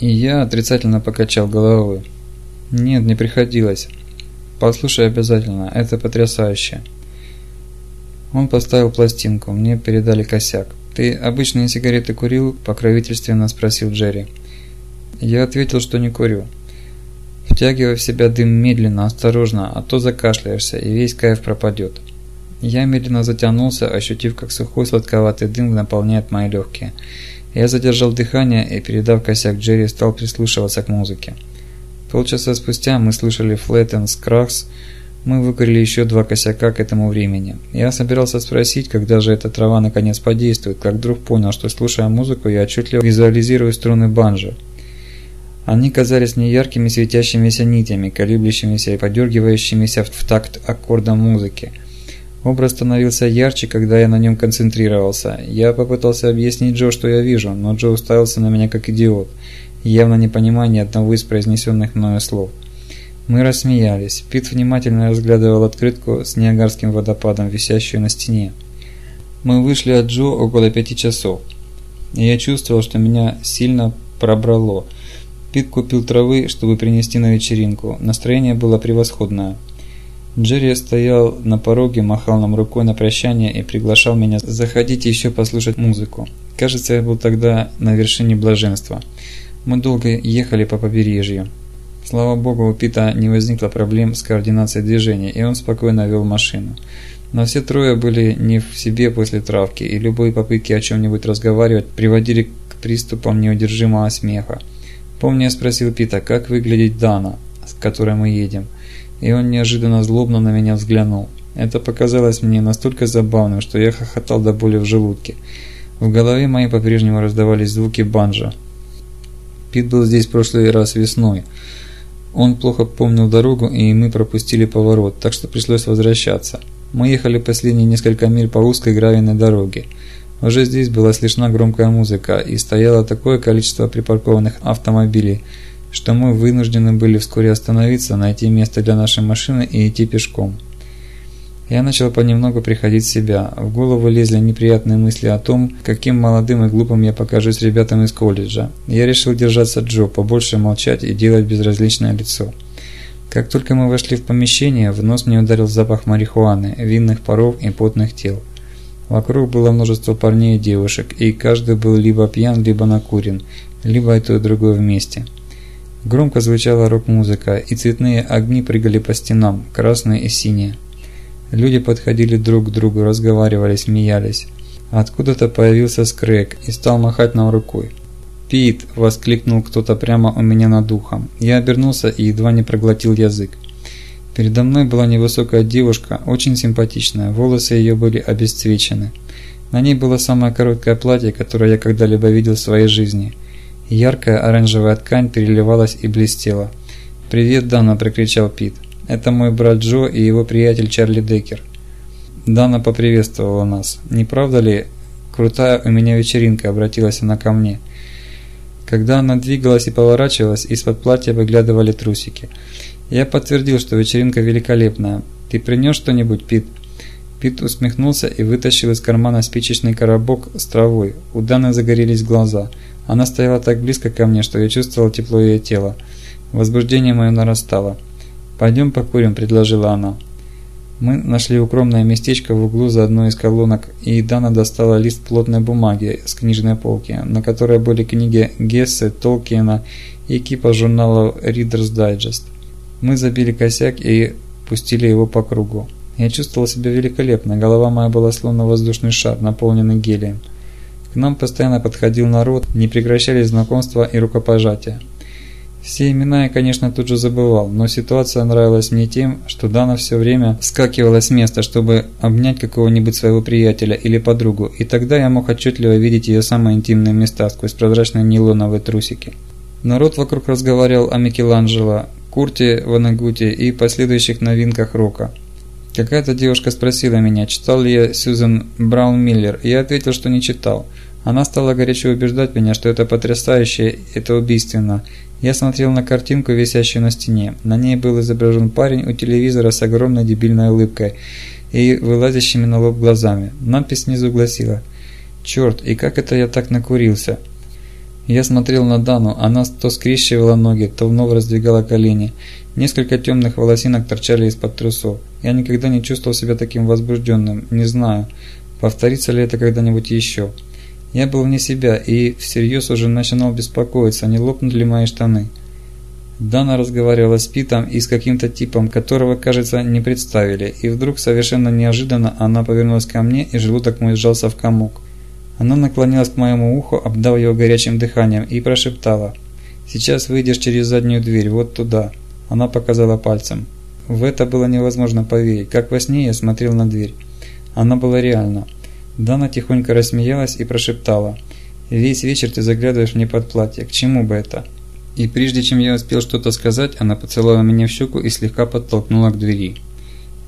И я отрицательно покачал головой. Нет, не приходилось. Послушай обязательно, это потрясающе. Он поставил пластинку, мне передали косяк. «Ты обычные сигареты курил?» – покровительственно спросил Джерри. Я ответил, что не курю. Втягивай в себя дым медленно, осторожно, а то закашляешься, и весь кайф пропадет. Я медленно затянулся, ощутив, как сухой сладковатый дым наполняет мои легкие. Я задержал дыхание и, передав косяк Джерри, стал прислушиваться к музыке. Полчаса спустя мы слышали Flattens Cracks, мы выкурили еще два косяка к этому времени. Я собирался спросить, когда же эта трава наконец подействует, как вдруг понял, что слушая музыку, я отчетливо визуализирую струны банджо. Они казались неяркими светящимися нитями, колеблющимися и подергивающимися в такт аккорда музыки. Образ становился ярче, когда я на нем концентрировался. Я попытался объяснить Джо, что я вижу, но Джо уставился на меня как идиот, явно не понимая ни одного из произнесенных мною слов. Мы рассмеялись. Пит внимательно разглядывал открытку с Ниагарским водопадом, висящую на стене. Мы вышли от Джо около пяти часов. Я чувствовал, что меня сильно пробрало. Пит купил травы, чтобы принести на вечеринку. Настроение было превосходное. Джерри стоял на пороге, махал нам рукой на прощание и приглашал меня заходить еще послушать музыку. Кажется, я был тогда на вершине блаженства. Мы долго ехали по побережью. Слава богу, у Пита не возникло проблем с координацией движения, и он спокойно вел машину. Но все трое были не в себе после травки, и любые попытки о чем-нибудь разговаривать приводили к приступам неудержимого смеха. Помню, я спросил Пита, как выглядит Дана, с которой мы едем, и он неожиданно злобно на меня взглянул. Это показалось мне настолько забавным, что я хохотал до боли в желудке. В голове моей по-прежнему раздавались звуки банджо. Пит был здесь в прошлый раз весной. Он плохо помнил дорогу, и мы пропустили поворот, так что пришлось возвращаться. Мы ехали последние несколько миль по узкой гравийной дороге. Уже здесь была слышна громкая музыка, и стояло такое количество припаркованных автомобилей, что мы вынуждены были вскоре остановиться, найти место для нашей машины и идти пешком. Я начал понемногу приходить в себя. В голову лезли неприятные мысли о том, каким молодым и глупым я покажусь ребятам из колледжа. Я решил держаться Джо, побольше молчать и делать безразличное лицо. Как только мы вошли в помещение, в нос мне ударил запах марихуаны, винных паров и потных тел. Вокруг было множество парней и девушек, и каждый был либо пьян, либо накурен, либо и то и другое вместе. Громко звучала рок-музыка, и цветные огни прыгали по стенам, красные и синие. Люди подходили друг к другу, разговаривали, смеялись. Откуда-то появился Скрэк и стал махать нам рукой. «Пит!» – воскликнул кто-то прямо у меня над ухом. Я обернулся и едва не проглотил язык. Передо мной была невысокая девушка, очень симпатичная, волосы ее были обесцвечены. На ней было самое короткое платье, которое я когда-либо видел в своей жизни. Яркая оранжевая ткань переливалась и блестела. «Привет, Дана!» – прокричал Пит. Это мой брат Джо и его приятель Чарли Деккер. Дана поприветствовала нас. Не правда ли, крутая у меня вечеринка, обратилась она ко мне. Когда она двигалась и поворачивалась, из-под платья выглядывали трусики. Я подтвердил, что вечеринка великолепная. Ты принес что-нибудь, Пит? Пит усмехнулся и вытащил из кармана спичечный коробок с травой. У Даны загорелись глаза. Она стояла так близко ко мне, что я чувствовал тепло ее тела. Возбуждение мое нарастало. «Пойдем покурим», – предложила она. Мы нашли укромное местечко в углу за одной из колонок, и Дана достала лист плотной бумаги с книжной полки, на которой были книги Гессе, Толкиена и кипа журналов Reader's Digest. Мы забили косяк и пустили его по кругу. Я чувствовал себя великолепно, голова моя была словно воздушный шар, наполненный гелием. К нам постоянно подходил народ, не прекращались знакомства и рукопожатия. Все имена я, конечно, тут же забывал, но ситуация нравилась мне тем, что Дана все время вскакивала с места, чтобы обнять какого-нибудь своего приятеля или подругу, и тогда я мог отчетливо видеть ее самые интимные места сквозь прозрачные нейлоновые трусики. Народ вокруг разговаривал о Микеланджело, Курте Ванагуте и последующих новинках рока. Какая-то девушка спросила меня, читал ли я Сьюзен Браун Миллер, и я ответил, что не читал. Она стала горячо убеждать меня, что это потрясающе, это убийственно, я смотрел на картинку, висящую на стене. На ней был изображен парень у телевизора с огромной дебильной улыбкой и вылазящими на лоб глазами. Надпись снизу гласила «Черт, и как это я так накурился?» Я смотрел на Дану, она то скрещивала ноги, то вновь раздвигала колени. Несколько темных волосинок торчали из-под трусов. Я никогда не чувствовал себя таким возбужденным, не знаю, повторится ли это когда-нибудь еще. Я был вне себя и всерьез уже начинал беспокоиться, не лопнут ли мои штаны. Дана разговаривала с Питом и с каким-то типом, которого, кажется, не представили, и вдруг совершенно неожиданно она повернулась ко мне, и желудок мой сжался в комок. Она наклонилась к моему уху, обдав его горячим дыханием, и прошептала «Сейчас выйдешь через заднюю дверь, вот туда». Она показала пальцем. В это было невозможно поверить, как во сне я смотрел на дверь. Она была реальна. Дана тихонько рассмеялась и прошептала «Весь вечер ты заглядываешь мне под платье, к чему бы это?» И прежде чем я успел что-то сказать, она поцеловала меня в щеку и слегка подтолкнула к двери.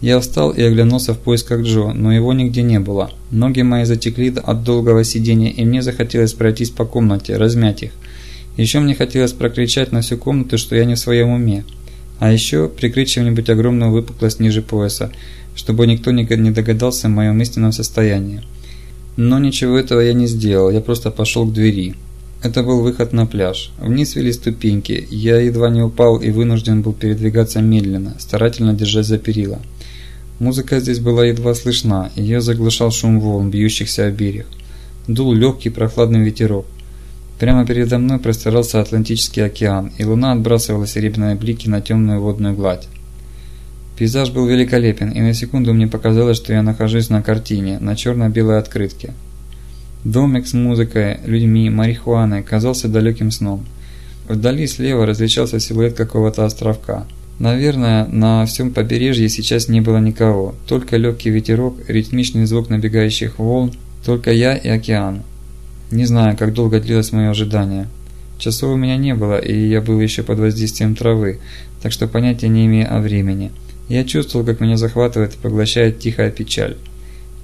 Я встал и оглянулся в поисках Джо, но его нигде не было. Ноги мои затекли от долгого сидения, и мне захотелось пройтись по комнате, размять их. Еще мне хотелось прокричать на всю комнату, что я не в своем уме. А еще прикрыть чем-нибудь огромную выпуклость ниже пояса, чтобы никто не догадался о моем истинном состоянии. Но ничего этого я не сделал, я просто пошел к двери. Это был выход на пляж. Вниз вели ступеньки, я едва не упал и вынужден был передвигаться медленно, старательно держась за перила. Музыка здесь была едва слышна, ее заглушал шум волн, бьющихся о берег. Дул легкий прохладный ветерок. Прямо передо мной простирался Атлантический океан, и луна отбрасывала серебряные блики на темную водную гладь. Пейзаж был великолепен, и на секунду мне показалось, что я нахожусь на картине, на черно-белой открытке. Домик с музыкой, людьми, марихуаной казался далеким сном. Вдали слева различался силуэт какого-то островка – Наверное, на всем побережье сейчас не было никого, только легкий ветерок, ритмичный звук набегающих волн, только я и океан. Не знаю, как долго длилось мое ожидание. Часов у меня не было, и я был еще под воздействием травы, так что понятия не имею о времени. Я чувствовал, как меня захватывает и поглощает тихая печаль.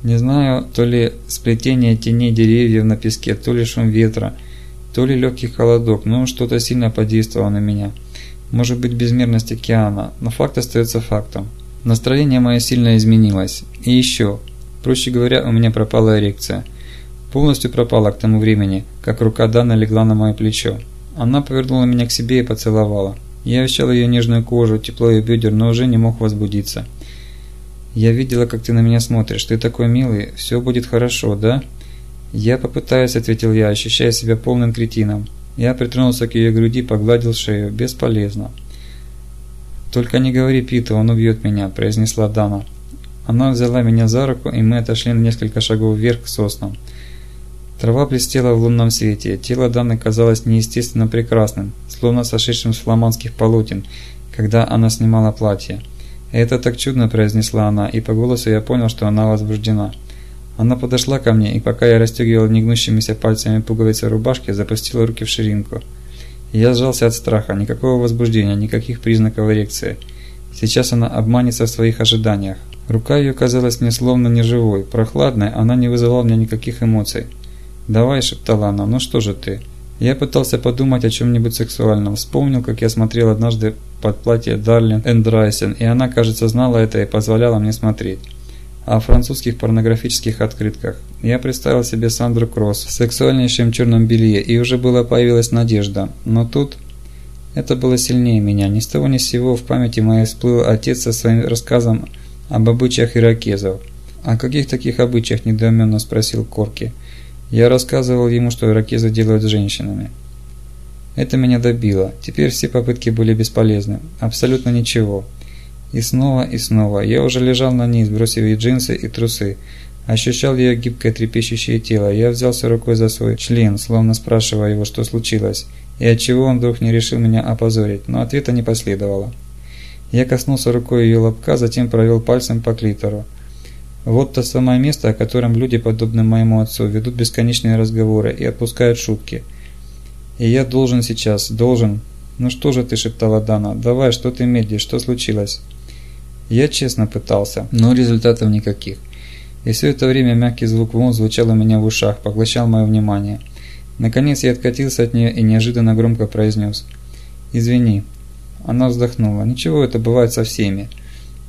Не знаю, то ли сплетение теней деревьев на песке, то ли шум ветра, то ли легкий холодок, но что-то сильно подействовало на меня – может быть безмерность океана, но факт остается фактом. Настроение мое сильно изменилось. И еще, проще говоря, у меня пропала эрекция. Полностью пропала к тому времени, как рука Даны легла на мое плечо. Она повернула меня к себе и поцеловала. Я ощущал ее нежную кожу, тепло ее бедер, но уже не мог возбудиться. «Я видела, как ты на меня смотришь. Ты такой милый. Все будет хорошо, да?» «Я попытаюсь», — ответил я, ощущая себя полным кретином. Я притронулся к ее груди, погладил шею. Бесполезно. «Только не говори Питу, он убьет меня», – произнесла Дана. Она взяла меня за руку, и мы отошли на несколько шагов вверх к соснам. Трава блестела в лунном свете, тело Даны казалось неестественно прекрасным, словно сошедшим с фламандских полотен, когда она снимала платье. «Это так чудно», – произнесла она, и по голосу я понял, что она возбуждена. Она подошла ко мне, и пока я расстегивал негнущимися пальцами пуговицы рубашки, запустила руки в ширинку. Я сжался от страха, никакого возбуждения, никаких признаков эрекции. Сейчас она обманется в своих ожиданиях. Рука ее казалась мне словно неживой, прохладной, она не вызывала у меня никаких эмоций. «Давай», – шептала она, – «ну что же ты?» Я пытался подумать о чем-нибудь сексуальном, вспомнил, как я смотрел однажды под платье Дарлин Эндрайсен, и она, кажется, знала это и позволяла мне смотреть о французских порнографических открытках. Я представил себе Сандру Кросс в сексуальнейшем черном белье, и уже была появилась надежда. Но тут... Это было сильнее меня. Ни с того ни с сего в памяти моей всплыл отец со своим рассказом об обычаях иракезов. «О каких таких обычаях?» – недоуменно спросил Корки. Я рассказывал ему, что иракезы делают с женщинами. Это меня добило. Теперь все попытки были бесполезны. Абсолютно ничего. И снова, и снова. Я уже лежал на ней, сбросив ей джинсы и трусы. Ощущал ее гибкое трепещущее тело. Я взялся рукой за свой член, словно спрашивая его, что случилось, и отчего он вдруг не решил меня опозорить, но ответа не последовало. Я коснулся рукой ее лобка, затем провел пальцем по клитору. Вот то самое место, о котором люди, подобные моему отцу, ведут бесконечные разговоры и отпускают шутки. И я должен сейчас, должен... «Ну что же ты?» – шептала Дана. «Давай, что ты медлишь? Что случилось?» Я честно пытался, но результатов никаких. И все это время мягкий звук волн звучал у меня в ушах, поглощал мое внимание. Наконец я откатился от нее и неожиданно громко произнес. «Извини». Она вздохнула. «Ничего, это бывает со всеми».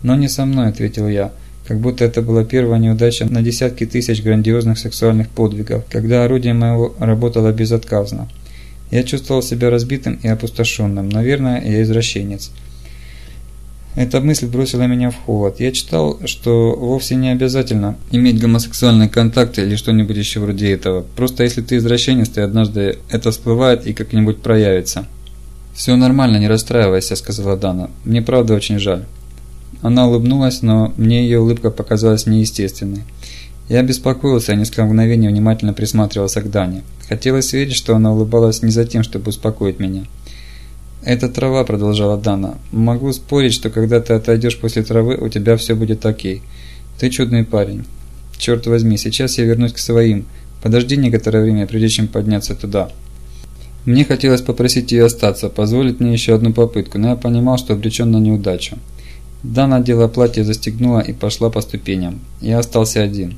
«Но не со мной», — ответил я, как будто это была первая неудача на десятки тысяч грандиозных сексуальных подвигов, когда орудие моего работало безотказно. Я чувствовал себя разбитым и опустошенным. Наверное, я извращенец. Эта мысль бросила меня в холод. Я читал, что вовсе не обязательно иметь гомосексуальный контакт или что-нибудь еще вроде этого. Просто если ты извращенец, ты однажды это всплывает и как-нибудь проявится. «Все нормально, не расстраивайся», – сказала Дана. «Мне правда очень жаль». Она улыбнулась, но мне ее улыбка показалась неестественной. Я беспокоился, а несколько мгновений внимательно присматривался к Дане. Хотелось верить, что она улыбалась не за тем, чтобы успокоить меня. «Это трава», – продолжала Дана. «Могу спорить, что когда ты отойдешь после травы, у тебя все будет окей. Ты чудный парень. Черт возьми, сейчас я вернусь к своим. Подожди некоторое время, прежде чем подняться туда». Мне хотелось попросить ее остаться, позволить мне еще одну попытку, но я понимал, что обречен на неудачу. Дана надела платье, застегнула и пошла по ступеням. Я остался один.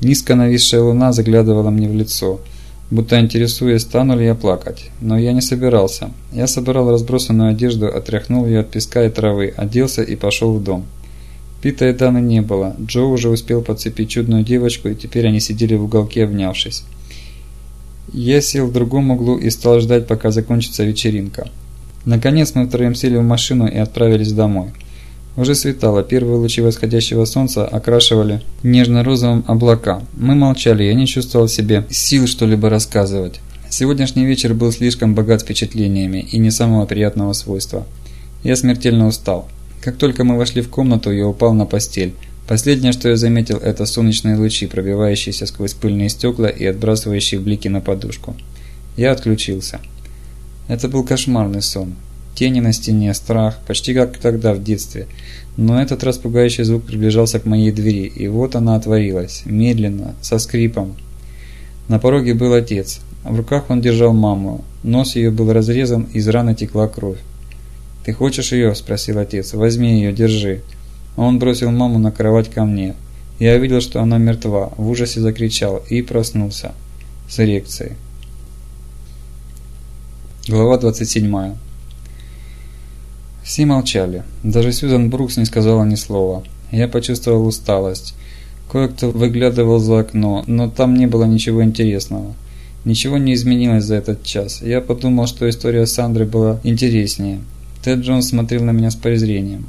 Низко нависшая луна заглядывала мне в лицо – будто интересуясь, стану ли я плакать. Но я не собирался. Я собирал разбросанную одежду, отряхнул ее от песка и травы, оделся и пошел в дом. Пита и Даны не было. Джо уже успел подцепить чудную девочку, и теперь они сидели в уголке, обнявшись. Я сел в другом углу и стал ждать, пока закончится вечеринка. Наконец мы втроем сели в машину и отправились домой. Уже светало, первые лучи восходящего солнца окрашивали нежно-розовым облака. Мы молчали, я не чувствовал себе сил что-либо рассказывать. Сегодняшний вечер был слишком богат впечатлениями и не самого приятного свойства. Я смертельно устал. Как только мы вошли в комнату, я упал на постель. Последнее, что я заметил, это солнечные лучи, пробивающиеся сквозь пыльные стекла и отбрасывающие блики на подушку. Я отключился. Это был кошмарный сон. Тени на стене, страх, почти как тогда в детстве. Но этот раз пугающий звук приближался к моей двери, и вот она отворилась, медленно, со скрипом. На пороге был отец. В руках он держал маму. Нос ее был разрезан, из раны текла кровь. «Ты хочешь ее?» – спросил отец. «Возьми ее, держи». Он бросил маму на кровать ко мне. Я увидел, что она мертва, в ужасе закричал и проснулся. С эрекцией. Глава 27. Все молчали. Даже Сьюзан Брукс не сказала ни слова. Я почувствовал усталость. Кое-кто выглядывал за окно, но там не было ничего интересного. Ничего не изменилось за этот час. Я подумал, что история Сандры была интереснее. Тед Джонс смотрел на меня с презрением.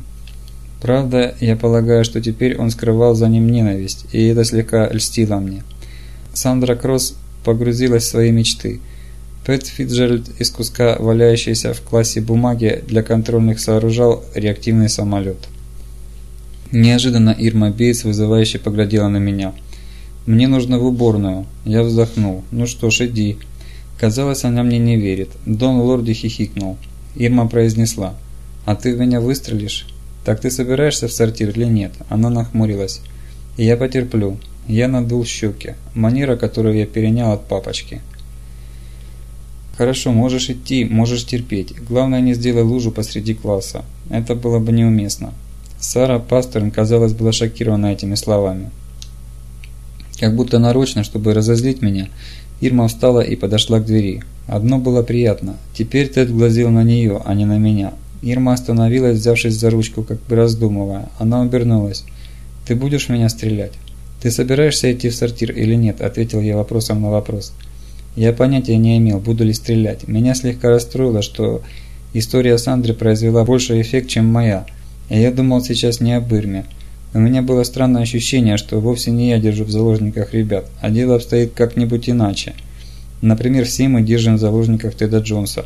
Правда, я полагаю, что теперь он скрывал за ним ненависть, и это слегка льстило мне. Сандра Кросс погрузилась в свои мечты – Пэт Фитджеральд из куска валяющейся в классе бумаги для контрольных сооружал реактивный самолет. Неожиданно Ирма Бейтс вызывающе поглядела на меня. «Мне нужно в уборную». Я вздохнул. «Ну что ж, иди». Казалось, она мне не верит. Дон Лорди хихикнул. Ирма произнесла. «А ты в меня выстрелишь?» «Так ты собираешься в сортир или нет?» Она нахмурилась. «Я потерплю». Я надул щеки. Манера, которую я перенял от папочки. Хорошо, можешь идти, можешь терпеть. Главное, не сделай лужу посреди класса. Это было бы неуместно. Сара Пастерн, казалось, была шокирована этими словами. Как будто нарочно, чтобы разозлить меня, Ирма встала и подошла к двери. Одно было приятно. Теперь Тед глазел на нее, а не на меня. Ирма остановилась, взявшись за ручку, как бы раздумывая. Она обернулась. «Ты будешь меня стрелять?» «Ты собираешься идти в сортир или нет?» – ответил я вопросом на вопрос. Я понятия не имел, буду ли стрелять. Меня слегка расстроило, что история Сандры произвела больший эффект, чем моя. И я думал сейчас не об Ирме. У меня было странное ощущение, что вовсе не я держу в заложниках ребят, а дело обстоит как-нибудь иначе. Например, все мы держим в заложниках Теда Джонса.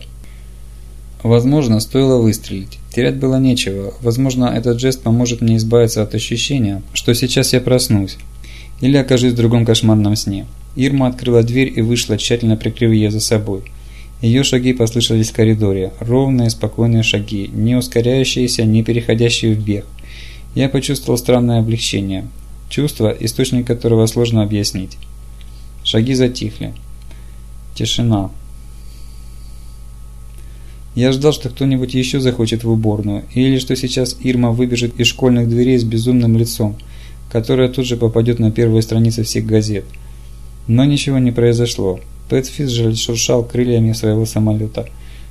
Возможно, стоило выстрелить. Терять было нечего. Возможно, этот жест поможет мне избавиться от ощущения, что сейчас я проснусь. Или окажусь в другом кошмарном сне. Ирма открыла дверь и вышла, тщательно прикрыв ее за собой. Ее шаги послышались в коридоре, ровные, спокойные шаги, не ускоряющиеся, не переходящие в бег. Я почувствовал странное облегчение, чувство, источник которого сложно объяснить. Шаги затихли. Тишина. Я ждал, что кто-нибудь еще захочет в уборную, или что сейчас Ирма выбежит из школьных дверей с безумным лицом, которое тут же попадет на первые страницы всех газет – но ничего не произошло. Пэт Физджеральд шуршал крыльями своего самолета.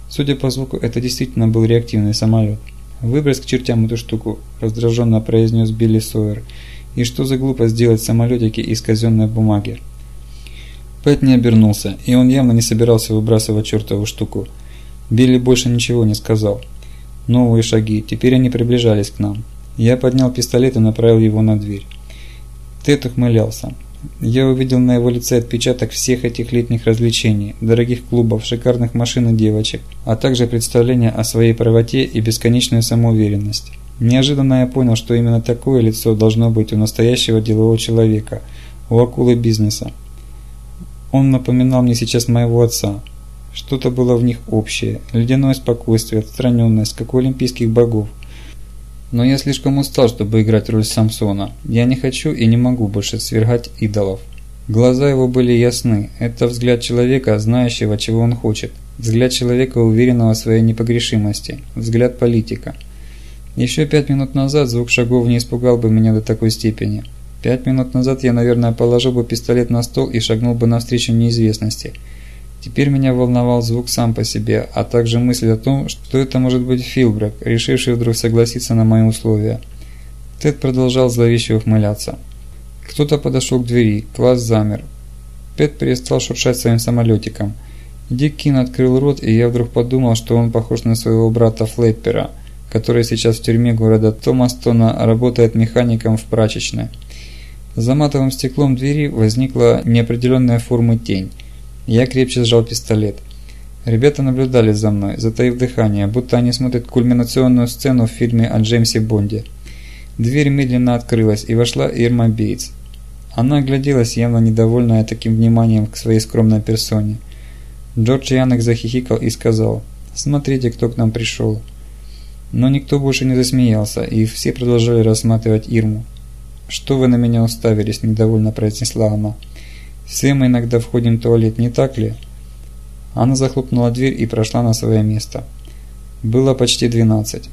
Судя по звуку, это действительно был реактивный самолет. «Выбрось к чертям эту штуку», – раздраженно произнес Билли Сойер. «И что за глупость сделать самолетики из казенной бумаги?» Пэт не обернулся, и он явно не собирался выбрасывать чертову штуку. Билли больше ничего не сказал. Новые шаги, теперь они приближались к нам. Я поднял пистолет и направил его на дверь. Тед ухмылялся. Я увидел на его лице отпечаток всех этих летних развлечений, дорогих клубов, шикарных машин и девочек, а также представление о своей правоте и бесконечную самоуверенность. Неожиданно я понял, что именно такое лицо должно быть у настоящего делового человека, у акулы бизнеса. Он напоминал мне сейчас моего отца. Что-то было в них общее, ледяное спокойствие, отстраненность, как у олимпийских богов. Но я слишком устал, чтобы играть роль Самсона. Я не хочу и не могу больше свергать идолов. Глаза его были ясны. Это взгляд человека, знающего, чего он хочет. Взгляд человека, уверенного в своей непогрешимости. Взгляд политика. Еще пять минут назад звук шагов не испугал бы меня до такой степени. Пять минут назад я, наверное, положил бы пистолет на стол и шагнул бы навстречу неизвестности. Теперь меня волновал звук сам по себе, а также мысль о том, что это может быть Филбрак, решивший вдруг согласиться на мои условия. Тед продолжал зловеще ухмыляться. Кто-то подошел к двери, класс замер. Пэт перестал шуршать своим самолетиком. Диккин открыл рот, и я вдруг подумал, что он похож на своего брата Флэппера, который сейчас в тюрьме города Томастона работает механиком в прачечной. За матовым стеклом двери возникла неопределенная формы тень. Я крепче сжал пистолет. Ребята наблюдали за мной, затаив дыхание, будто они смотрят кульминационную сцену в фильме о Джеймсе Бонде. Дверь медленно открылась, и вошла Ирма Бейтс. Она огляделась, явно недовольная таким вниманием к своей скромной персоне. Джордж Янок захихикал и сказал «Смотрите, кто к нам пришел». Но никто больше не засмеялся, и все продолжали рассматривать Ирму. «Что вы на меня уставились?» – недовольно произнесла она. Все мы иногда входим в туалет, не так ли? Она захлопнула дверь и прошла на свое место. Было почти двенадцать.